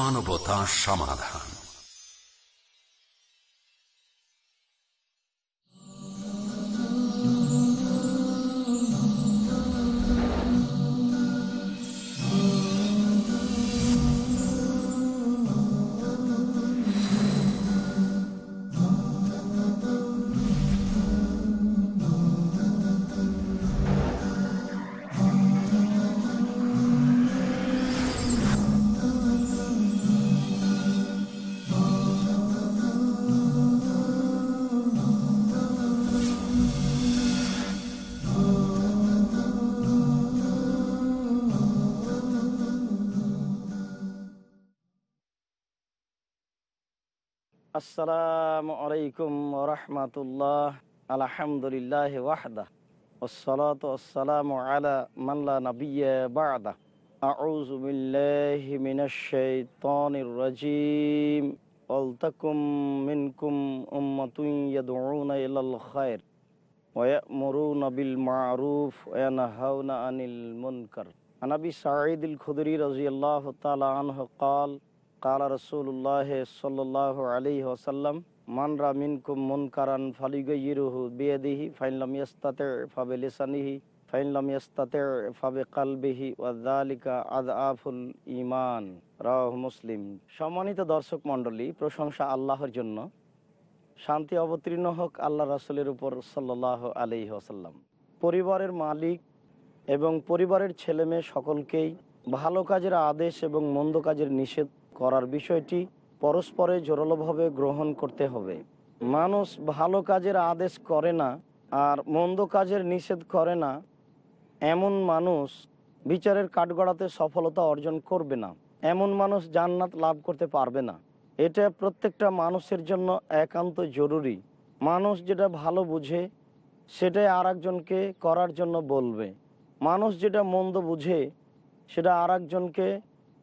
মানবতা সমাধান। আসসালামু আলাইকুম রহমতুল্লাহ আলহামদুলিল্লাহ ওয়াহদা والصلاة والسلام على من لا نبي بعده أعوذ بالله من الشيطان الرجيم ولتكن منكم أمة يدعون إلى الخير ويأمرون بالمعروف وينهون عن المنكر عن أبي سعيد الخدري رضي الله تعالى عنه قال কালা রসুল্লাহ সাল্লাহ আলী ওসাল্লাম মানরা মিনকুম মুন কারান ফালিগইরুহু বিয়েদিহি ফাইনলাম ইয়াস্তাতে ফাবে লিসানিহি ফাইনলাম ইয়াস্তাতে ফাবে কালবিহি ওয়াদালিকা আদ আফুল ইমান রাহ মুসলিম। সম্মানিত দর্শক মণ্ডলী, প্রশংসা আল্লাহর জন্য। শান্তি অবতীর্ণ হোক আল্লাহ রাসুলের উপর সাল্লাহ আলি ওসাল্লাম পরিবারের মালিক এবং পরিবারের ছেলেমেয়ে সকলকেই ভালো কাজের আদেশ এবং মন্দ কাজের নিষেধ করার বিষয়টি পরস্পরে জোরালোভাবে গ্রহণ করতে হবে। মানুষ ভালো কাজের আদেশ করে না আর মন্দ কাজের নিষেধ করে না, এমন মানুষ বিচারের কাঠগড়াতে সফলতা অর্জন করবে না। এমন মানুষ জান্নাত লাভ করতে পারবে না। এটা প্রত্যেকটা মানুষের জন্য একান্ত জরুরি। মানুষ যেটা ভালো বুঝে, সেটাই আর একজনকে করার জন্য বলবে। মানুষ যেটা মন্দ বুঝে, সেটা আর একজনকে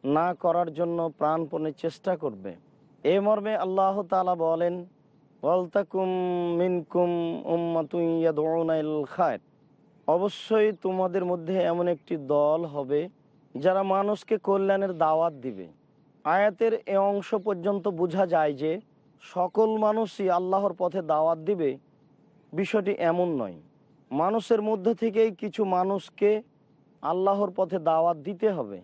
না করার জন্য প্রাণপণে চেষ্টা করবে। এ মর্মে আল্লাহ তালা বলেন খায়র। অবশ্যই তোমাদের মধ্যে এমন একটি দল হবে যারা মানুষকে কল্যাণের দাওয়াত দিবে। আয়াতের এ অংশ পর্যন্ত বোঝা যায় যে সকল মানুষই আল্লাহর পথে দাওয়াত দিবে। বিষয়টি এমন নয়। মানুষের মধ্য থেকেই কিছু মানুষকে আল্লাহর পথে দাওয়াত দিতে হবে।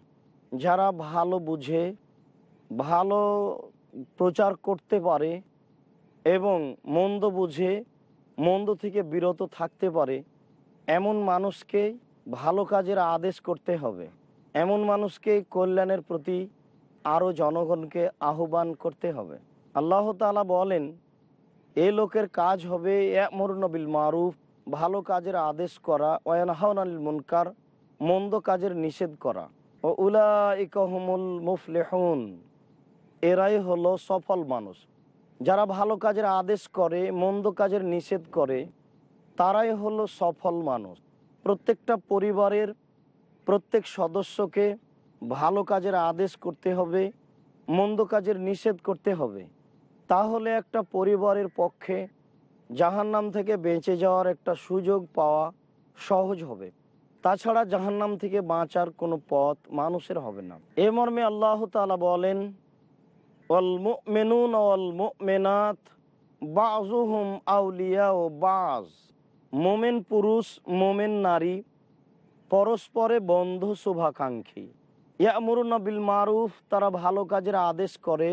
যারা ভালো বুঝে, ভালো প্রচার করতে পারে এবং মন্দ বুঝে, মন্দ থেকে বিরত থাকতে পারে, এমন মানুষকে ভালো কাজের আদেশ করতে হবে। এমন মানুষকে কল্যাণের প্রতি আরও জনগণকে আহ্বান করতে হবে। আল্লাহ তালা বলেন, এ লোকের কাজ হবে মরুনবিল মারুফ, ভালো কাজের আদেশ করা ওয়ানহাউন আল মুনকার, মন্দ কাজের নিষেধ করা। ও উলা ইকহমুল মুফলেহুন। এরাই হলো সফল মানুষ। যারা ভালো কাজের আদেশ করে, মন্দ কাজের নিষেধ করে, তারাই হলো সফল মানুষ। প্রত্যেকটা পরিবারের প্রত্যেক সদস্যকে ভালো কাজের আদেশ করতে হবে, মন্দ কাজের নিষেধ করতে হবে। তাহলে একটা পরিবারের পক্ষে জাহান্নাম থেকে বেঁচে যাওয়ার একটা সুযোগ পাওয়া সহজ হবে। তাছাড়া জাহান্নাম থেকে বাঁচার কোনো পথ মানুষের হবে না। এ মর্মে আল্লাহ তালা বলেন অল মেনুন অল মেনাত বাজুহুম আউলিয়া ও বাজ মোমেন পুরুষ, মোমেন নারী, পরস্পরে বন্ধু শুভাকাঙ্ক্ষী। ইয়ামুরুন বিল মারুফ, তারা ভালো কাজের আদেশ করে।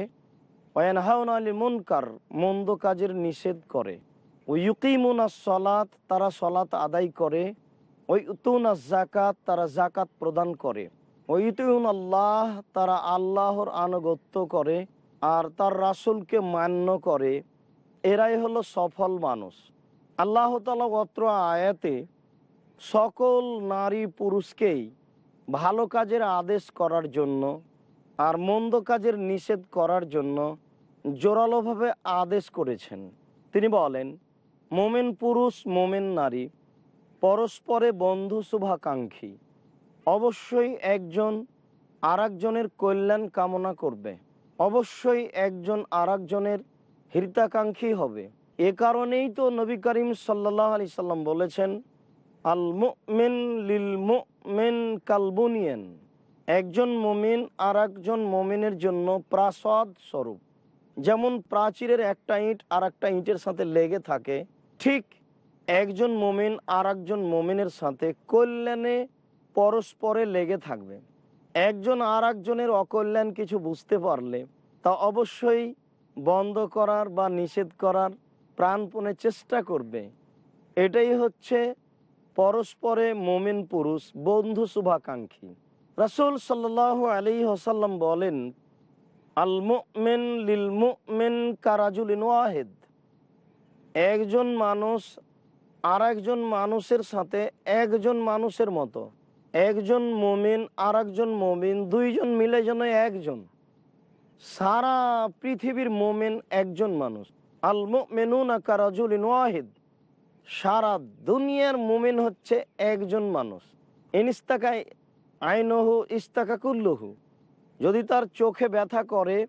ওয়ানহাউন আলী মুনকার, মন্দ কাজের নিষেধ করে। ও ইউকিমুনা সলাত, তারা সলাত আদায় করে। ওই উতুনা জাকাত তারা জাকাত প্রদান করে। ওই ইতুন আল্লাহ তারা আল্লাহর আনুগত্য করে আর তার রাসুলকে মান্য করে। এরাই হলো সফল মানুষ। আল্লাহ তালা অত্র আয়াতে সকল নারী পুরুষকেই ভালো কাজের আদেশ করার জন্য আর মন্দ কাজের নিষেধ করার জন্য জোরালোভাবে আদেশ করেছেন। তিনি বলেন, মোমেন পুরুষ, মোমেন নারী পরস্পরে বন্ধু শুভাকাঙ্ক্ষী। অবশ্যই একজন আরেকজনের কল্যাণ কামনা করবে। অবশ্যই একজন আর একজনের হিতাকাঙ্ক্ষী হবে। এ কারণেই তো নবী করিম সাল্লাহ আলি সাল্লাম বলেছেন, আল মুমিন লিল মুমিন কালবুনিয়েন। একজন মমিন আর একজন মমিনের জন্য প্রাসাদ স্বরূপ। যেমন প্রাচীরের একটা ইঁট আর একটা ইঁটের সাথে লেগে থাকে, ঠিক একজন মমিন আর একজন মমিনের সাথে কল্যাণে পরস্পরে লেগে থাকবে। একজন আর একজনের অকল্যাণ কিছু বুঝতে পারলে তা অবশ্যই বন্ধ করার বা নিষেধ করার প্রাণপণে চেষ্টা করবে। এটাই হচ্ছে পরস্পরে মমিন পুরুষ বন্ধু শুভাকাঙ্ক্ষী। রাসুল সাল্লাহ আলী হাসাল্লাম বলেন, আল মুমিন লিল ওয়াহেদ। একজন মানুষ আর একজন মানুষের সাথে একজন মানুষের মতো। একজন মমিন আর একজন মমিন, দুইজন মিলে যেন একজন। সারা পৃথিবীর মোমেন একজন মানুষ। আল মেনুনা ওয়াহিদ। সারা দুনিয়ার মোমেন হচ্ছে একজন মানুষ। ইনিস্তাকায় আইনহু, ইস্তাকা কুল্লহু। যদি তার চোখে ব্যথা করে,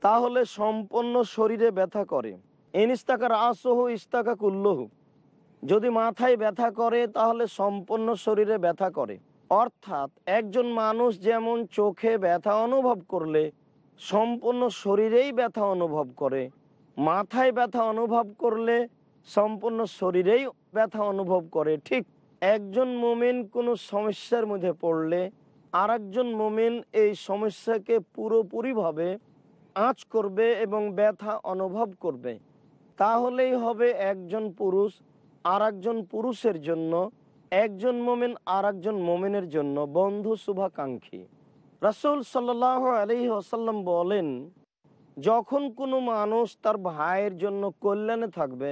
তাহলে সম্পূর্ণ শরীরে ব্যথা করে। ইনিস্তাকার আসহু ইস্তাকা কুল্লহু। যদি মাথায় ব্যথা করে, তাহলে সম্পূর্ণ শরীরে ব্যথা করে। অর্থাৎ একজন মানুষ যেমন চোখে ব্যথা অনুভব করলে, সম্পূর্ণ শরীরেই ব্যথা অনুভব করে। মাথায় ব্যথা অনুভব করলে, সম্পূর্ণ শরীরেই ব্যথা অনুভব করে। ঠিক একজন মোমিন কোনো সমস্যার মধ্যে পড়লে আর একজন মোমিন এই সমস্যাকে পুরোপুরিভাবে আঁচ করবে এবং ব্যথা অনুভব করবে। তাহলেই হবে একজন পুরুষ আর পুরুষের জন্য, একজন মোমেন আর একজন মোমেনের জন্য বন্ধু শুভাকাঙ্ক্ষী। রাসুল সাল্লাহ আলি আসাল্লাম বলেন, যখন কোনো মানুষ তার ভাইয়ের জন্য কল্যাণে থাকবে,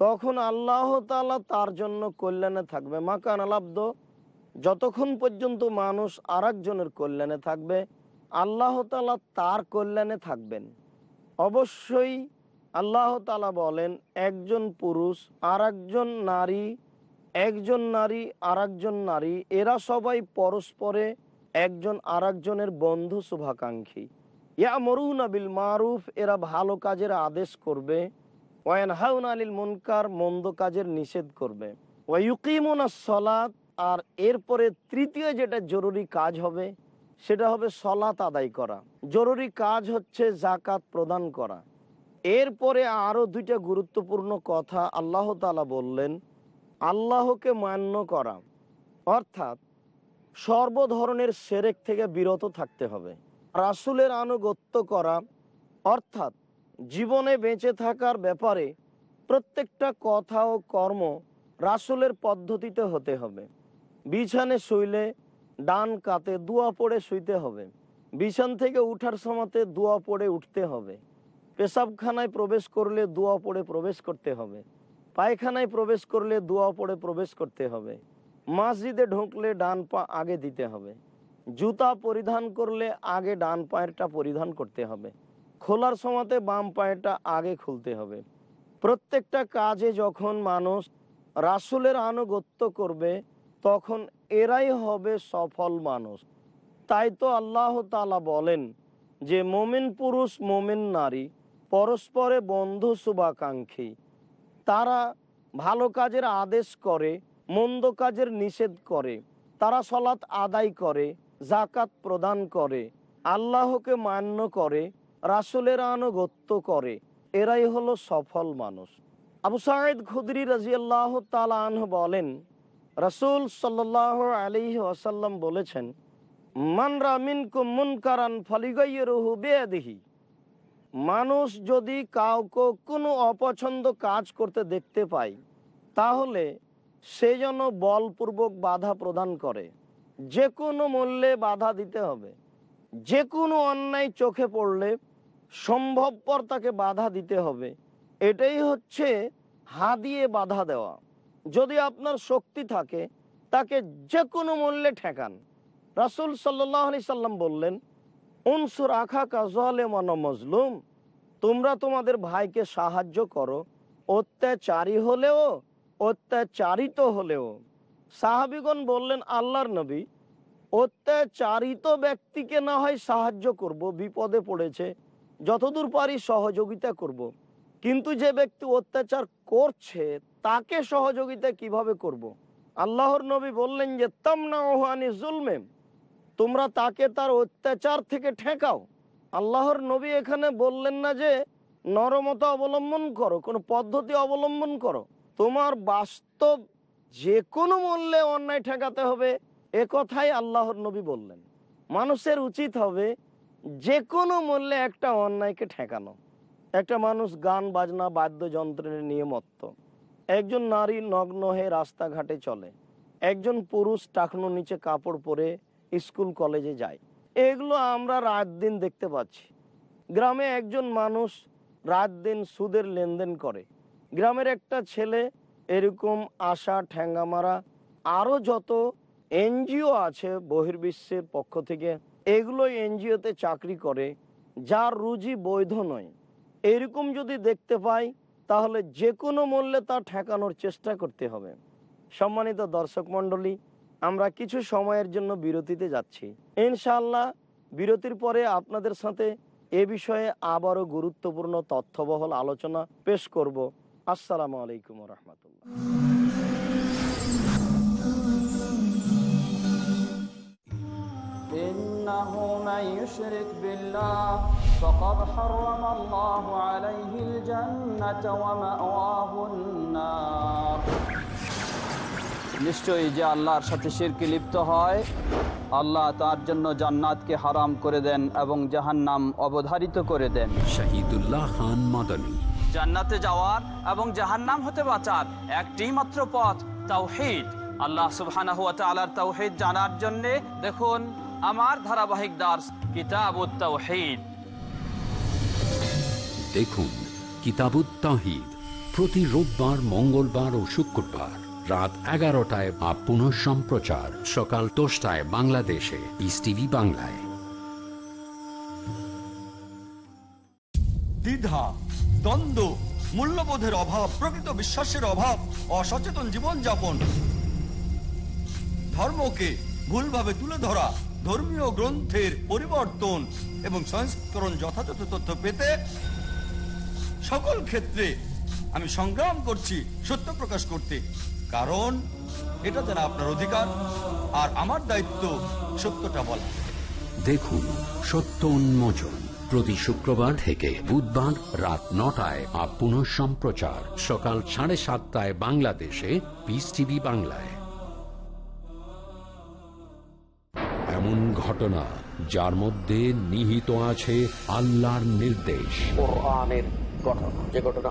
তখন আল্লাহ তালা তার জন্য কল্যাণে থাকবে। মাকান আলাব্দ যতক্ষণ পর্যন্ত মানুষ আর একজনের কল্যাণে থাকবে, আল্লাহ তালা তার কল্যাণে থাকবেন। অবশ্যই আল্লাহ তালা বলেন, একজন পুরুষ আর একজন নারী একজন নারী আর একজন নারী, এরা সবাই পরস্পরে একজন আর একজনের বন্ধু শুভাকাঙ্ক্ষী। ইয়া মরুন বিল মারুফ, এরা ভালো কাজের আদেশ করবে ওয়ান হাউন আলিল মুনকার, মন্দ কাজের নিষেধ করবে। ওয়ুকিমুনা সলাত, আর এরপরে তৃতীয় যেটা জরুরি কাজ হবে, সেটা হবে সলাত আদায় করা। জরুরি কাজ হচ্ছে জাকাত প্রদান করা। এরপরে আরও দুইটা গুরুত্বপূর্ণ কথা আল্লাহ তালা বললেন, আল্লাহকে মান্য করা। অর্থাৎ সর্ব ধরনের সেরেক থেকে বিরত থাকতে হবে। রাসুলের আনুগত্য করা, অর্থাৎ জীবনে বেঁচে থাকার ব্যাপারে প্রত্যেকটা কথা ও কর্ম রাসুলের পদ্ধতিতে হতে হবে। বিছানে শুইলে ডান কাতে দুয়া পড়ে শুইতে হবে। বিছান থেকে উঠার সময়তে দোয়া পড়ে উঠতে হবে। পেশাবখানায় প্রবেশ করলে দোয়া পড়ে প্রবেশ করতে হবে। পায়খানায় প্রবেশ করলে দোয়া পড়ে প্রবেশ করতে হবে। মসজিদে ঢুকলে ডান পা আগে দিতে হবে। জুতা পরিধান করলে আগে ডান পায়েরটা পরিধান করতে হবে। খোলার সময়তে বাম পায়েরটা আগে খুলতে হবে। প্রত্যেকটা কাজে যখন মানুষ রাসুলের আনুগত্য করবে, তখন এরাই হবে সফল মানুষ। তাই তো আল্লাহ তালা বলেন যে, মোমিন পুরুষ, মোমিন নারী। পরস্পরে বন্ধু শুভাকাঙ্ক্ষী। তারা ভালো কাজের আদেশ করে, মন্দ কাজের নিষেধ করে। তারা সলাৎ আদায় করে জাকাত প্রদান করে, আল্লাহকে মান্য করে, রাসুলের আনুগত্য করে। এরাই হলো সফল মানুষ। আবু সাহেদ খুদরি রাজিয়াল্লাহ তালাহ বলেন, রাসুল সাল্লাহ আলী ওয়াসাল্লাম বলেছেন, মান রামিন কুমুন কারান ফলিগাইয়েরহু বেয়াদিহি। মানুষ যদি কাউকে কোনো অপছন্দ কাজ করতে দেখতে পায়, তাহলে সে যেন বলপূর্বক বাধা প্রদান করে। যে কোনো মূল্যে বাধা দিতে হবে। যে কোনো অন্যায় চোখে পড়লে সম্ভবপর তাকে বাধা দিতে হবে। এটাই হচ্ছে হা দিয়ে বাধা দেওয়া। যদি আপনার শক্তি থাকে, তাকে যে কোনো মূল্যে ঠেকান। রাসুল সাল্লাহ আলি সাল্লাম বললেন উনসুর আখা কাজলে মন মজলুম তোমরা তোমাদের ভাইকে সাহায্য করো অত্যাচারী হলেও, অত্যাচারিত হলেও সাহাবিগণ বললেন, আল্লাহর নবী, অত্যাচারিত ব্যক্তিকে না হয় সাহায্য করব, বিপদে পড়েছে, যতদূর পারি সহযোগিতা করব। কিন্তু যে ব্যক্তি অত্যাচার করছে, তাকে সহযোগিতা কীভাবে করব। আল্লাহর নবী বললেন যে তামনা ওহানি জুলমে তোমরা তাকে তার অত্যাচার থেকে ঠেকাও। আল্লাহর নবী এখানে বললেন না যে, নরমতা অবলম্বন করো, কোনো পদ্ধতি অবলম্বন করো। তোমার বাস্তব যে কোনো মূল্যে অন্যায় ঠেকাতে হবে, এ কথাই আল্লাহর নবী বললেন। মানুষের উচিত হবে যে কোনো মূল্যে একটা অন্যায়কে ঠেকানো। একটা মানুষ গান, বাজনা, বাদ্যযন্ত্রের নিয়ে মত্ত একজন নারী নগ্ন হয়ে রাস্তাঘাটে চলে। একজন পুরুষ টাকনো নিচে কাপড় পরে স্কুল, কলেজে যায়। এগুলো আমরা রাত দিন দেখতে পাচ্ছি। গ্রামে একজন মানুষ রাত দিন সুদের লেনদেন করে। গ্রামের একটা ছেলে এরকম আশা ঠ্যাঙ্গা মারা আরও যত এনজিও আছে বহির্বিশ্বের পক্ষ থেকে এগুলো এনজিওতে চাকরি করে, যার রুজি বৈধ নয়। এরকম যদি দেখতে পাই, তাহলে যে কোনো মূল্যে তা ঠেকানোর চেষ্টা করতে হবে। সম্মানিত দর্শক মণ্ডলী আমরা কিছু সময়ের জন্য বিরতিতে যাচ্ছি ইনশাআল্লাহ বিরতির পরে আপনাদের সাথে এ বিষয়ে আবারও গুরুত্বপূর্ণ তথ্যবহল আলোচনা পেশ করব আসসালামু আলাইকুম রহমতুল্লাহ إنه من يشرك بالله فقد حرم الله عليه الجنة ومأواه النار নিশ্চয়ই যে আল্লাহর সাথে শিরকে লিপ্ত হয় আল্লাহ তার জন্য জান্নাতকে হারাম করে দেন এবং জাহান্নাম অবধারিত করে দেন। শহীদুল্লাহ খান মাদানী। জান্নাতে যাওয়ার এবং জাহান্নাম হতে বাঁচার একটি মাত্র পথ তাওহীদ। আল্লাহ সুবহানাহু ওয়া তাআলার তাওহীদ জানার জন্য দেখুন আমার ধারাবাহিক দার্স কিতাবুত তাওহীদ। দেখুন কিতাবুত তাহিদ প্রতি রোববার মঙ্গলবার ও শুক্রবার। রাত এগারোটায় বা পুনঃ সম্প্রচার সকাল দশটায় বাংলাদেশে পিস টিভি বাংলায়। দ্বিধা, দ্বন্দ্ব, মূল্যবোধের অভাব, প্রকৃত বিশ্বাসের অভাব, অসচেতন জীবনযাপন। ধর্মকে ভুলভাবে তুলে ধরা, ধর্মীয় গ্রন্থের পরিবর্তন এবং সংস্করণ যথাযথ তথ্য পেতে সকল ক্ষেত্রে আমি সংগ্রাম করছি, সত্য প্রকাশ করতে। কারণ এটা যারা আপনার অধিকার আর আমার দায়িত্ব সত্যটা বলা। দেখুন সত্য উন্মোচন প্রতি শুক্রবার থেকে বুধবার রাত নটায় বা পুনঃ সম্প্রচার সকাল সাড়ে সাতটায় বাংলাদেশে পিস টিভি বাংলায়। এমন ঘটনা যার মধ্যে নিহিত আছে আল্লাহর নির্দেশ। কোরআনের ঘটনা যে ঘটনা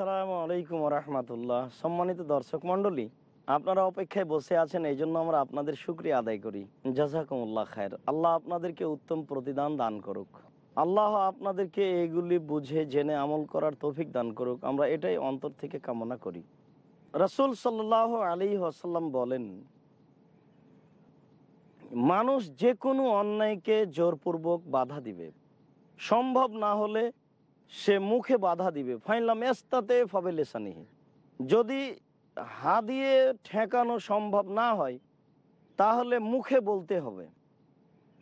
আসসালামু আলাইকুম রহমতুল্লাহ। সম্মানিত দর্শক মণ্ডলী, আপনারা অপেক্ষায় বসে আছেন এই জন্য আমরা আপনাদের শুক্রিয়া আদায় করি। জাজাকুমুল্লাহ খায়ের। আল্লাহ আপনাদেরকে উত্তম প্রতিদান দান করুক। আল্লাহ আপনাদেরকে এগুলি বুঝে, জেনে, আমল করার তৌফিক দান করুক। আমরা এটাই অন্তর থেকে কামনা করি। রসুল সাল্লাহ আলী আসাল্লাম বলেন, মানুষ যে কোনো অন্যায়কে জোরপূর্বক বাধা দিবে। সম্ভব না হলে সে মুখে বাধা দিবে। ফাইনলাম এস্তাতে ফবে লেসানিহি যদি হা দিয়ে ঠেকানো সম্ভব না হয়, তাহলে মুখে বলতে হবে।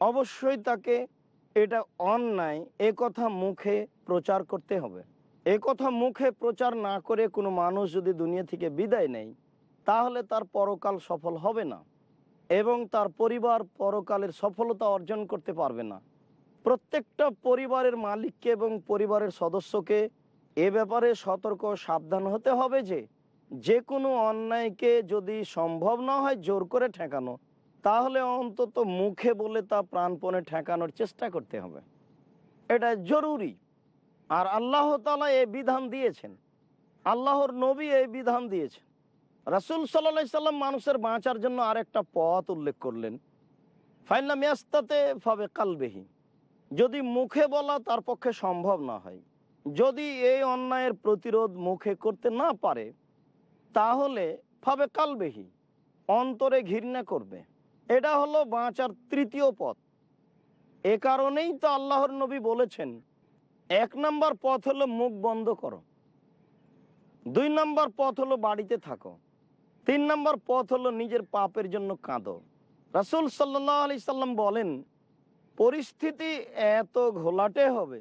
অবশ্যই তাকে এটা অন্যায়, এ কথা মুখে প্রচার করতে হবে। এ কথা মুখে প্রচার না করে কোনো মানুষ যদি দুনিয়া থেকে বিদায় নেয়, তাহলে তার পরকাল সফল হবে না এবং তার পরিবার পরকালের সফলতা অর্জন করতে পারবে না। প্রত্যেকটা পরিবারের মালিককে এবং পরিবারের সদস্যকে এ ব্যাপারে সতর্ক সাবধান হতে হবে যে যে কোনো অন্যায়কে যদি সম্ভব না হয় জোর করে ঠেকানো, তাহলে অন্তত মুখে বলে তা প্রাণপণে ঠেকানোর চেষ্টা করতে হবে। এটা জরুরি। আর আল্লাহ তালা এই বিধান দিয়েছেন। আল্লাহর নবী এই বিধান দিয়েছেন। রাসুল সাল্লা সাল্লাম মানুষের বাঁচার জন্য আরেকটা পথ উল্লেখ করলেন। ফাইনাল মেয়াস্তাতে ফাবে কালবেহি। যদি মুখে বলা তার পক্ষে সম্ভব না হয়। যদি এই অন্যায়ের প্রতিরোধ মুখে করতে না পারে, তাহলে ফাবে কালবেহি, অন্তরে ঘৃণা করবে। এটা হলো বাঁচার তৃতীয় পথ। এ কারণেই তো আল্লাহর নবী বলেছেন, এক নম্বর পথ হলো মুখ বন্ধ করো। দুই নম্বর পথ হলো বাড়িতে থাকো। তিন নম্বর পথ হলো নিজের পাপের জন্য কাঁদো। রাসুল সাল্লাহ আলি সাল্লাম বলেন পরিস্থিতি এত ঘোলাটে হবে,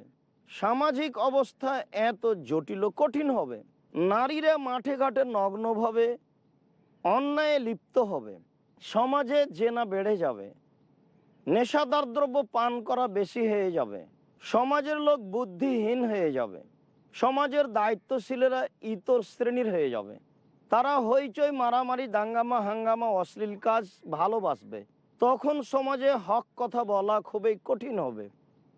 সামাজিক অবস্থা এত জটিল কঠিন হবে, নারীরা মাঠে ঘাটে নগ্নভাবে অন্যায়ে লিপ্ত হবে, সমাজে জেনা বেড়ে যাবে, নেশাদার দ্রব্য পান করা বেশি হয়ে যাবে, সমাজের লোক বুদ্ধিহীন হয়ে যাবে, সমাজের দায়িত্বশীলেরা ইতর শ্রেণির হয়ে যাবে, তারা হইচই, মারামারি, দাঙ্গামা, হাঙ্গামা, অশ্লীল কাজ ভালোবাসবে। তখন সমাজে হক কথা বলা খুবই কঠিন হবে।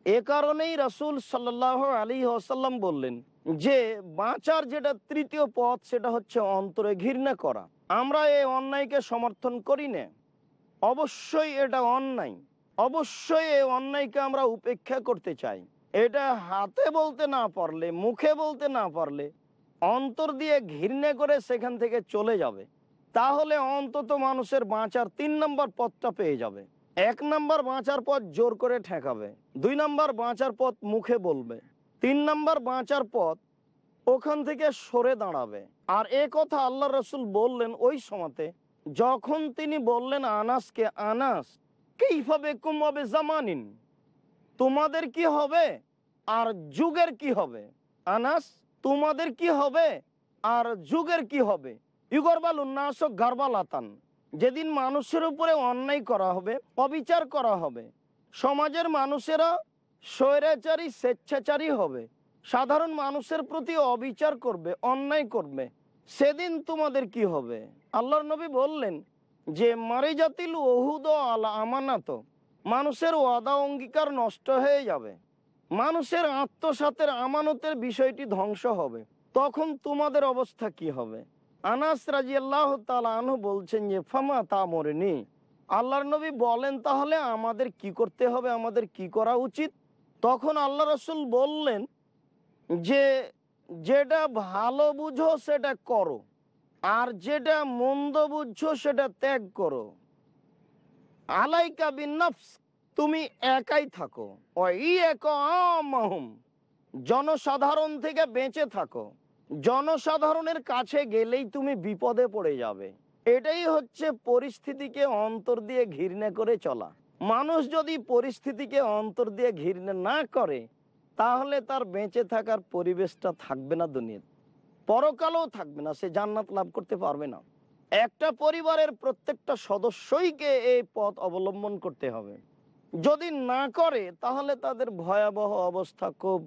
এ কারণেই রাসুল সাল্লাহ আলী আসাল্লাম বললেন যে, বাঁচার যেটা তৃতীয় পথ সেটা হচ্ছে অন্তরে ঘৃণা করা। আমরা এই অন্যায়কে সমর্থন করি না। অবশ্যই এটা অন্যায়। অবশ্যই এই অন্যায়কে আমরা উপেক্ষা করতে চাই। এটা হাতে বলতে না পারলে, মুখে বলতে না পারলে অন্তর দিয়ে ঘৃণা করে সেখান থেকে চলে যাবে। তাহলে অন্তত মানুষের বাঁচার তিন নম্বর পথটা পেয়ে যাবে। এক নম্বর বাঁচার পথ জোর করে ঠেকাবে। দুই নম্বর বাঁচার পথ মুখে বলবে। তিন নম্বর বাঁচার পথ ওখান থেকে সরে দাঁড়াবে। আর এ কথা আল্লাহ রসুল বললেন ওই সময়তে, যখন তিনি বললেন, আনাসকে আনাস, কীভাবে কুমাবে জামানিন? তোমাদের কি হবে? আর যুগের কি হবে? আনাস, তোমাদের কি হবে? আর যুগের কি হবে? ইগরবাল উন্নাস গারবালাতান যেদিন মানুষের উপরে অন্যায় করা হবে, অবিচার করা হবে, সমাজের মানুষেরা স্বৈরাচারী, স্বেচ্ছাচারী হবে, সাধারণ মানুষের প্রতি অবিচার করবে, অন্যায় করবে, সেদিন তোমাদের কি হবে? আল্লাহর নবী বললেন, যে মারি জাতিল ওহুদ আলা আমানাত, মানুষের ওয়াদা অঙ্গীকার নষ্ট হয়ে যাবে। মানুষের আত্মসাতের আমানতের বিষয়টি ধ্বংস হবে। তখন তোমাদের অবস্থা কি হবে? আনাস রাজি আল্লাহ তালু বলছেন যে, ফামা তা মরেনি। আল্লাহর নবী বলেন, তাহলে আমাদের কি করতে হবে? আমাদের কি করা উচিত? তখন আল্লাহ রসুল বললেন যে, যেটা ভালো বুঝো, সেটা করো। আর যেটা মন্দ বুঝছ সেটা ত্যাগ করো। আলাইকা বিনফস তুমি একাই থাকো। ওই এক আমহুম জনসাধারণ থেকে বেঁচে থাকো। জনসাধারণের কাছে গেলেই তুমি বিপদে পড়ে যাবে। এটাই হচ্ছে পরিস্থিতিকে অন্তর দিয়ে ঘৃণা করে চলা। মানুষ যদি পরিস্থিতিকে অন্তর দিয়ে ঘৃণা না করে, তাহলে তার বেঁচে থাকার পরিবেশটা থাকবে না দুনিয়াতে পরকালেও থাকবে না, সে জান্নাত লাভ করতে পারবে না। একটা পরিবারের প্রত্যেকটা সদস্যইকে এই পথ অবলম্বন করতে হবে। যদি না করে, তাহলে তাদের ভয়াবহ অবস্থা খুব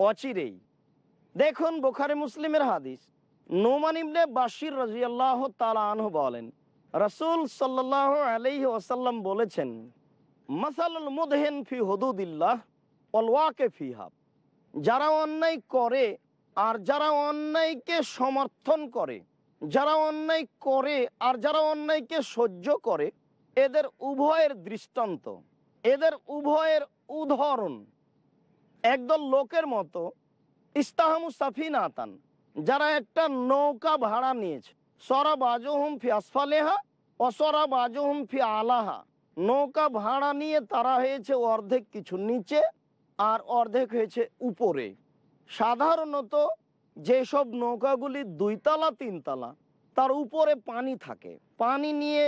অচিরেই। দেখুন বোখারি মুসলিমের হাদিস। নোমান ইবনে বাশির রাজিয়াল্লাহ তালা বলেন, রসুল সাল্লাহ আলাইহি ওসাল্লাম বলেছেন, মাসালুল মুদহেন ফি হুদুদিল্লাহ অলওয়াকে ওয়াকে ফিহা। যারা অন্যায় করে আর যারা অন্যায়কে সমর্থন করে, যারা অন্যায় করে আর যারা অন্যায়কে সহ্য করে, এদের উভয়ের দৃষ্টান্ত, এদের উভয়ের উদাহরণ। একদল লোকের মতো ইস্তাহামু সাফিনাতান, যারা একটা নৌকা ভাড়া নিয়েছে। সরা বাজুহুম ফি আসফালেহা অসরা বাজুহুম ফি আলাহা। নৌকা ভাড়া নিয়ে তারা হয়েছে অর্ধেক কিছু নিচে আর অর্ধেক হয়েছে উপরে। সাধারণত যেসব নৌকাগুলি দুইতলা, তিনতলা, তার উপরে পানি থাকে। পানি নিয়ে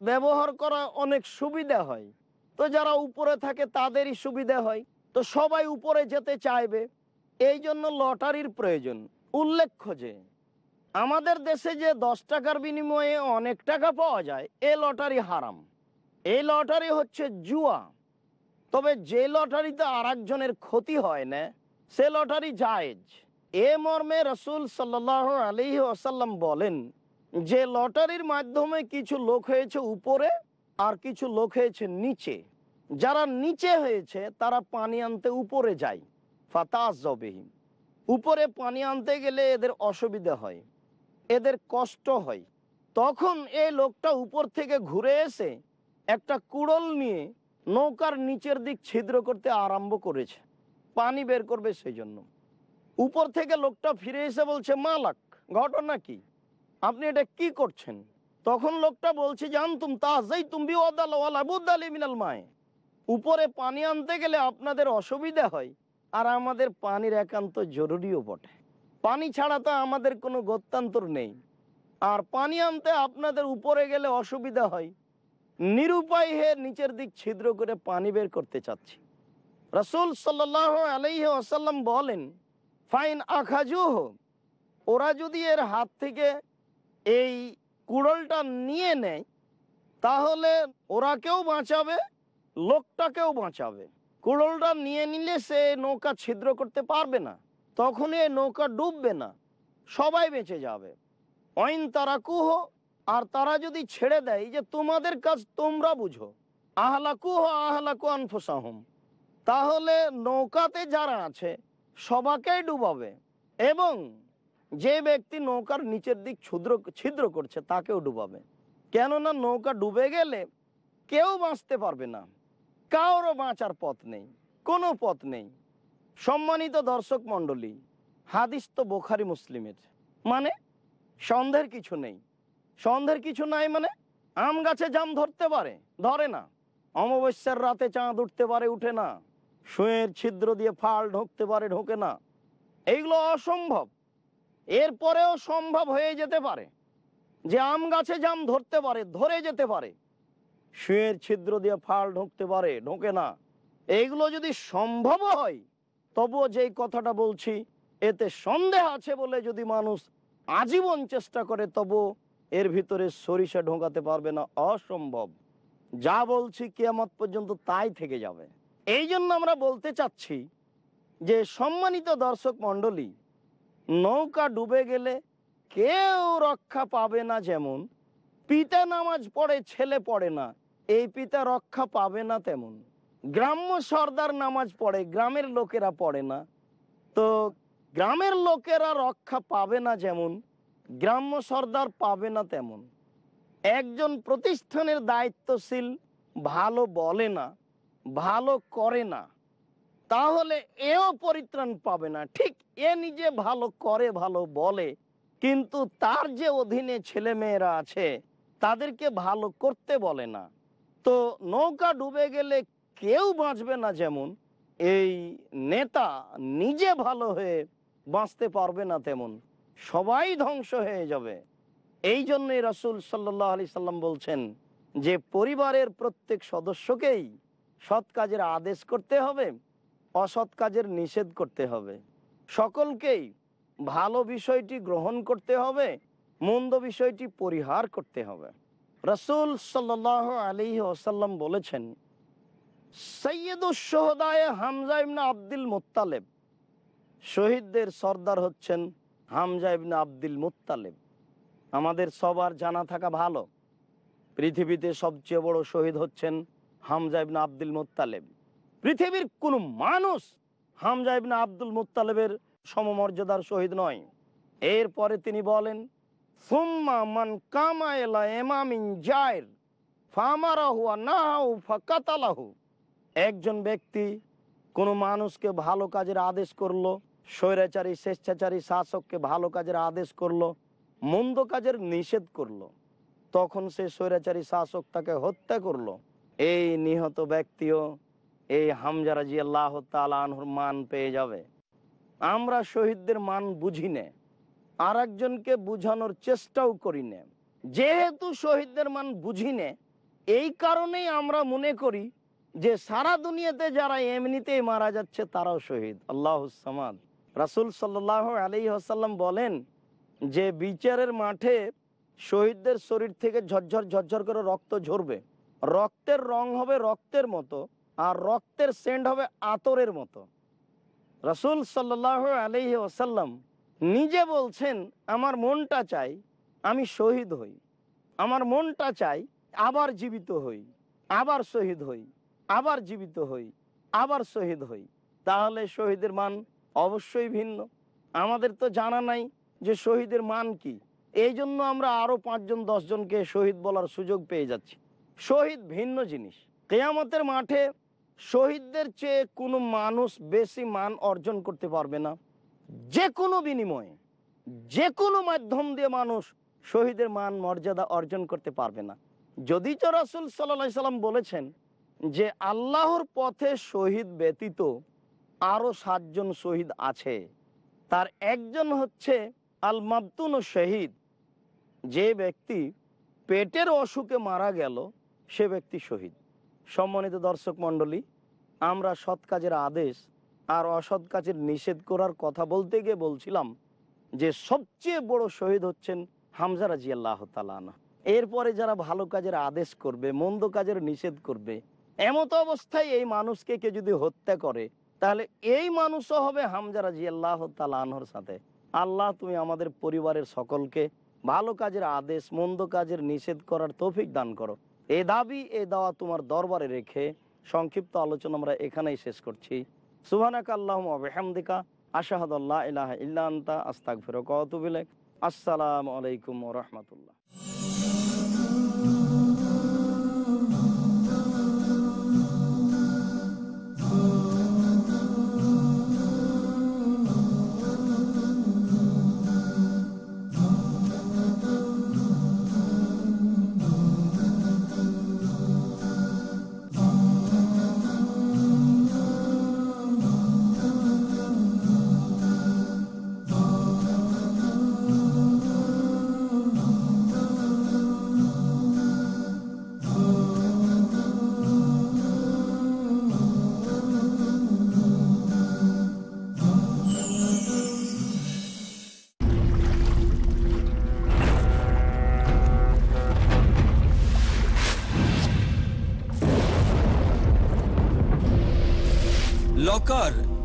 ব্যবহার করা অনেক সুবিধা হয়। তো যারা উপরে থাকে তাদেরই সুবিধা হয়। তো সবাই উপরে যেতে চাইবে। এই জন্য লটারির প্রয়োজন। উল্লেখ্য যে, আমাদের দেশে যে দশ টাকার বিনিময়ে অনেক টাকা পাওয়া যায়, এ লটারি হারাম। এই লটারি হচ্ছে জুয়া। তবে যে লটারিতে আর একজনের ক্ষতি হয় না, সে লটারি জায়েজ। এ মর্মে রসুল সাল্লাহ আলী আসাল্লাম বলেন, যে লটারির মাধ্যমে কিছু লোক হয়েছে উপরে আর কিছু লোক হয়েছে নিচে। যারা নিচে হয়েছে, তারা পানি আনতে উপরে যায়। ফাতাস উপরে পানি আনতে গেলে এদের অসুবিধা হয়, এদের কষ্ট হয়। তখন এই লোকটা উপর থেকে ঘুরে এসে একটা কুড়ল নিয়ে নৌকার নিচের দিক ছিদ্র করতে আরম্ভ করেছে, পানি বের করবে সেই জন্য উপর থেকে লোকটা ফিরে এসে বলছে, মালাক, ঘটনা কি? আপনি এটা কি করছেন? তখন লোকটা বলছে জানতুম তাজাই তুমি মায়। উপরে পানি আনতে গেলে আপনাদের অসুবিধা হয় আর আমাদের পানির একান্ত জরুরিও বটে। পানি ছাড়া তো আমাদের কোনো গত্যান্তর নেই। আর পানি আনতে আপনাদের উপরে গেলে অসুবিধা হয়। নিরুপায় হয়ে নিচের দিক ছিদ্র করে পানি বের করতে চাচ্ছি। রসুল সাল্লাহ আলাইহি আসাল্লাম বলেন, ফাইন আখাজু ওরা যদি এর হাত থেকে এই কুড়লটা নিয়ে নেয়, তাহলে ওরাকেও বাঁচাবে, লোকটাকেও বাঁচাবে। কুড়লটা নিয়ে নিলে সে নৌকা ছিদ্র করতে পারবে না। তখন এ নৌকা ডুববে না। সবাই বেঁচে যাবে। অইন তারা কুহ, আর তারা যদি ছেড়ে দেয় যে তোমাদের কাজ তোমরা বুঝো। আহলাকুহ আহলাকু আনফুসাহম। তাহলে নৌকাতে যারা আছে, সবাকেই ডুবাবে। এবং যে ব্যক্তি নৌকার নিচের দিক ক্ষুদ্র ছিদ্র করছে, তাকেও ডুবাবে। কেননা নৌকা ডুবে গেলে কেউ বাঁচতে পারবে না। কারোর বাঁচার পথ নেই, কোনো পথ নেই। সম্মানিত দর্শক মণ্ডলী, হাদিস তো বোখারি মুসলিমের। মানে সন্দেহের কিছু নেই। সন্দেহের কিছু নাই মানে আম গাছে জাম ধরতে পারে, ধরে না। অমাবস্যার রাতে চাঁদ উঠতে পারে, উঠে না। শুয়ের ছিদ্র দিয়ে ফাল ঢুকতে পারে, ঢোকে না। এইগুলো অসম্ভব। এরপরেও সম্ভব হয়ে যেতে পারে। যে আম গাছে জাম ধরতে পারে, ধরে যেতে পারে। শুয়ের ছিদ্র দিয়ে ফাল ঢুকতে পারে, ঢোকে না। এইগুলো যদি সম্ভব হয়, তবুও যেই কথাটা বলছি, এতে সন্দেহ আছে বলে যদি মানুষ আজীবন চেষ্টা করে তবু এর ভিতরে সরিষা ঢোকাতে পারবে না, অসম্ভব। যা বলছি কেয়ামত পর্যন্ত তাই থেকে যাবে। এই জন্য আমরা বলতে চাচ্ছি যে, সম্মানিত দর্শক মণ্ডলী, নৌকা ডুবে গেলে কেউ রক্ষা পাবে না যেমন, পিতা নামাজ পড়ে, ছেলে পড়ে না। এই পিতা রক্ষা পাবে না তেমন। গ্রাম্য সর্দার নামাজ পড়ে, গ্রামের লোকেরা পড়ে না। তো গ্রামের লোকেরা রক্ষা পাবে না যেমন, গ্রাম্য সর্দার পাবে না তেমন। একজন প্রতিষ্ঠানের দায়িত্বশীল ভালো বলে না, ভালো করে না। তাহলে এও পরিত্রাণ পাবে না। ঠিক এ নিজে ভালো করে, ভালো বলে, কিন্তু তার যে অধীনে ছেলে মেয়েরা আছে, তাদেরকে ভালো করতে বলে না। তো নৌকা ডুবে গেলে কেউ বাঁচবে না যেমন, এই নেতা নিজে ভালো হয়ে বাঁচতে পারবে না তেমন, সবাই ধ্বংস হয়ে যাবে। এই জন্যই রসুল সাল্লাহ আলি সাল্লাম বলছেন যে, পরিবারের প্রত্যেক সদস্যকেই সৎ কাজের আদেশ করতে হবে, অসৎ কাজের নিষেধ করতে হবে। সকলকেই ভালো বিষয়টি গ্রহণ করতে হবে, মন্দ বিষয়টি পরিহার করতে হবে। রসুল সাল্লাহ আলী ওসাল্লাম বলেছেন সৈয়দুসোহদায় হামজা ইবনা আব্দুল মুত্তালেব। শহীদদের সর্দার হচ্ছেন হামজা ইবনা আব্দুল মুত্তালেব। আমাদের সবার জানা থাকা ভালো। পৃথিবীতে সবচেয়ে বড় শহীদ হচ্ছেন হামজা ইবনা আব্দুল মুত্তালেব। পৃথিবীর কোনো মানুষ হামজা ইবনা আব্দুল মুত্তালেবের সমমর্যাদার শহীদ নয়। এরপরে তিনি বলেন সুম্মা মান একজন ব্যক্তি কোনো মানুষকে ভালো কাজের আদেশ করল, স্বৈরাচারী, স্বেচ্ছাচারী শাসককে ভালো কাজের আদেশ করল, মন্দ কাজের নিষেধ করল, তখন সে স্বৈরাচারী শাসক তাকে হত্যা করল। এই নিহত ব্যক্তিও এই হামজারাজি আল্লাহ তালানহুর মান পেয়ে যাবে। আমরা শহীদদের মান বুঝি নে। আর একজনকে বুঝানোর চেষ্টাও করি নে যেহেতু শহীদদের মান বুঝি এই কারণেই আমরা মনে করি যে সারা দুনিয়াতে যারা এমনিতেই মারা যাচ্ছে, তারাও শহীদ। আল্লাহ সামাদ। রাসুল সাল্লাহ আলী আসাল্লাম বলেন যে বিচারের মাঠে শহীদদের শরীর থেকে ঝরঝর ঝরঝর করে রক্ত ঝরবে। রক্তের রং হবে রক্তের মতো, আর রক্তের সেন্ট হবে আতরের মতো। রসুল সাল্লাহ আলহি ওসাল্লাম নিজে বলছেন, আমার মনটা চাই আমি শহীদ হই। আমার মনটা চাই আবার জীবিত হই। আবার শহীদ হই। আবার জীবিত হই। আবার শহীদ হই। তাহলে শহীদের মান অবশ্যই ভিন্ন। আমাদের তো জানা নাই যে শহীদের মান কি। এই জন্য আমরা আরও পাঁচজন, দশজনকে শহীদ বলার সুযোগ পেয়ে যাচ্ছি। শহীদ ভিন্ন জিনিস। কেয়ামতের মাঠে শহীদদের চেয়ে কোনো মানুষ বেশি মান অর্জন করতে পারবে না। যে কোনো বিনিময়ে যে কোনো মাধ্যম দিয়ে মানুষ শহীদের মান, মর্যাদা অর্জন করতে পারবে না। যদি তো রসুল সাল্লা সাল্লাম বলেছেন যে আল্লাহর পথে শহীদ ব্যতীত আরও সাতজন শহীদ আছে, তার একজন হচ্ছে আল মাবতুন শহীদ। যে ব্যক্তি পেটের অসুখে মারা গেল, সে ব্যক্তি শহীদ। সম্মানিত দর্শক মণ্ডলী, আমরা সৎ কাজের আদেশ আর অসৎ কাজের নিষেধ করার কথা বলতে গিয়ে বলছিলাম যে সবচেয়ে বড় শহীদ হচ্ছেন হামজা রাজি আল্লাহ এরপরে যারা ভালো কাজের আদেশ করবে, মন্দ কাজের নিষেধ করবে, এমত অবস্থায় এই মানুষকে কে যদি হত্যা করে, তাহলে এই মানুষও হবে হামজা রাজি আল্লাহ তালাহর সাথে। আল্লাহ, তুমি আমাদের পরিবারের সকলকে ভালো কাজের আদেশ, মন্দ কাজের নিষেধ করার তৌফিক দান করো। এ দাবি, এ দাওয়া তোমার দরবারে রেখে সংক্ষিপ্ত আলোচনা আমরা এখানেই শেষ করছি। ফিরক আসসালামু আলাইকুম রহমতুল্লাহ।